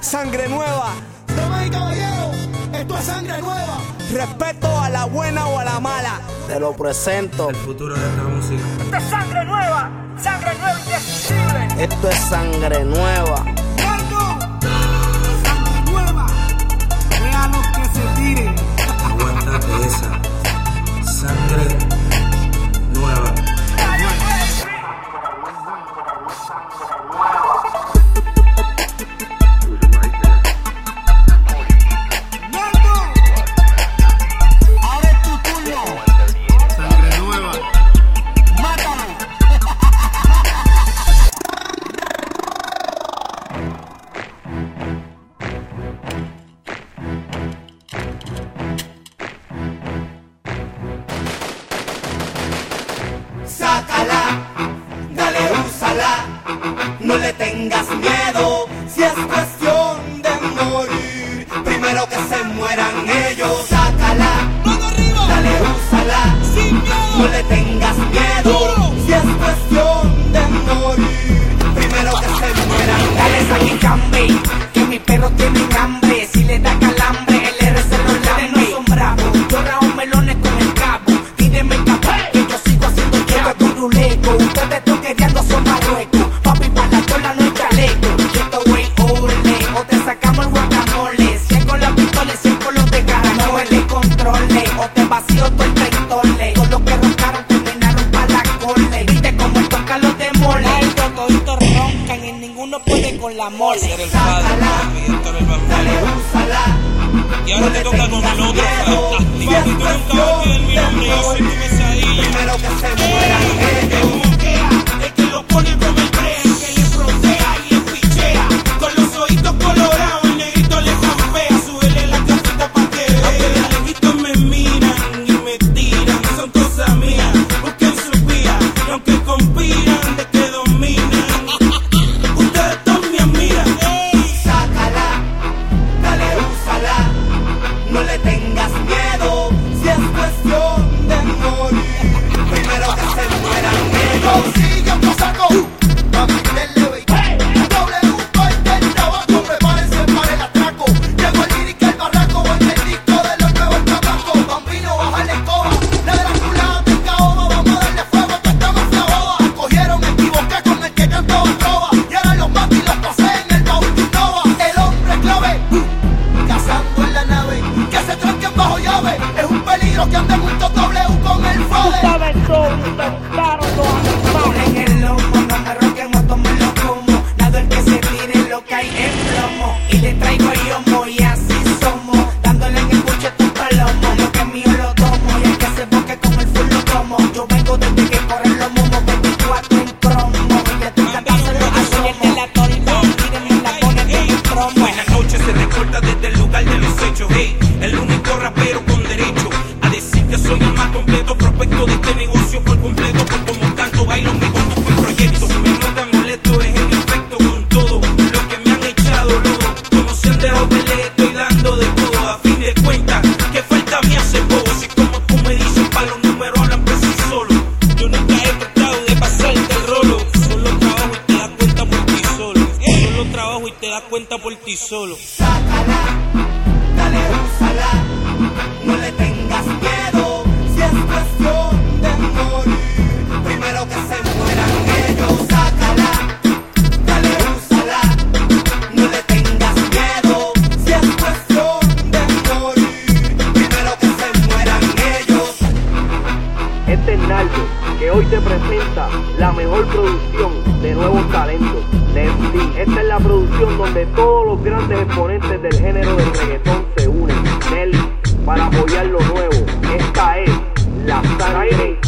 Sangre nueva. Damas y caballeros, esto es sangre nueva. Respeto a la buena o a la mala. Te lo presento. El futuro de esta música. Esto es sangre nueva. Sangre nueva y indescriptible. Esto es sangre nueva. que se mueran ellos. con la mole. El padre, el. Y ahora te toca con el otro. Si tú yo soy tu. y te traigo yo voy a Sácala, dale, úsala, no le tengas miedo, si es cuestión de morir, primero que se mueran ellos. Sácala, dale, úsala, no le tengas miedo, si es cuestión de morir, primero que se mueran ellos. Este es Naldo, que hoy te presenta la mejor producción de nuevos talentos, de Esta es la producción donde todos los grandes exponentes del género del reggaetón se unen, Nelly, para apoyar lo nuevo. Esta es la sangre